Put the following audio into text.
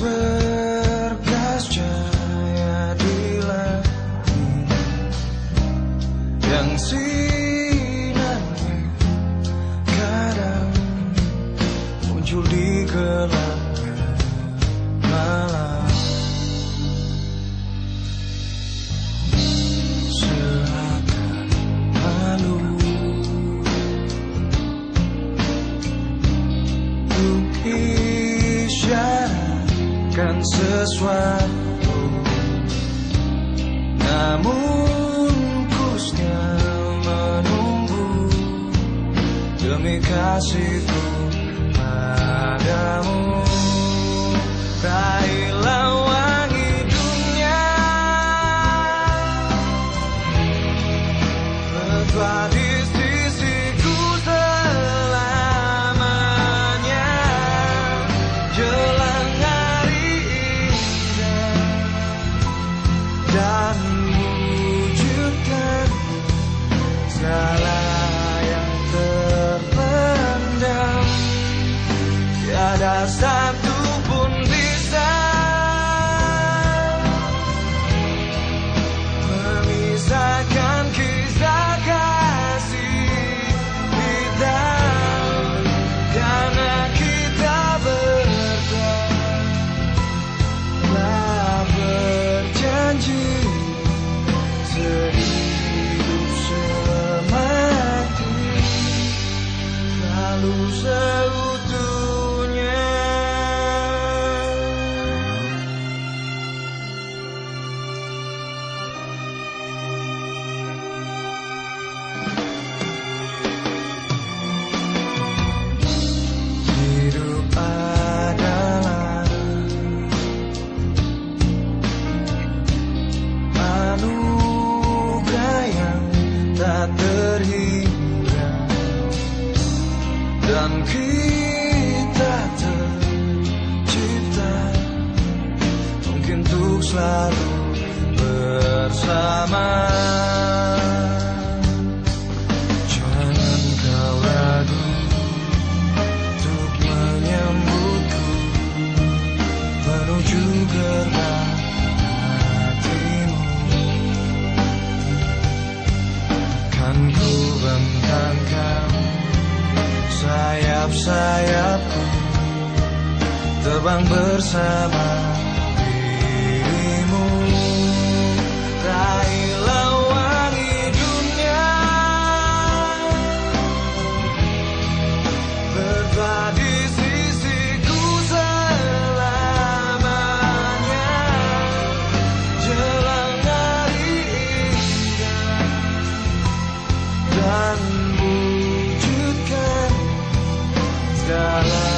berkas cahaya di langit yang sinarnya kadang muncul di gelap. Sesuatu. Namun kusnya menunggu. Demi kasihku ada satu selalu bersama. Jangan kau ragu untuk menyambutku menuju gerbang hatimu. Kan ku bentangkan sayap-sayapku terbang bersama la la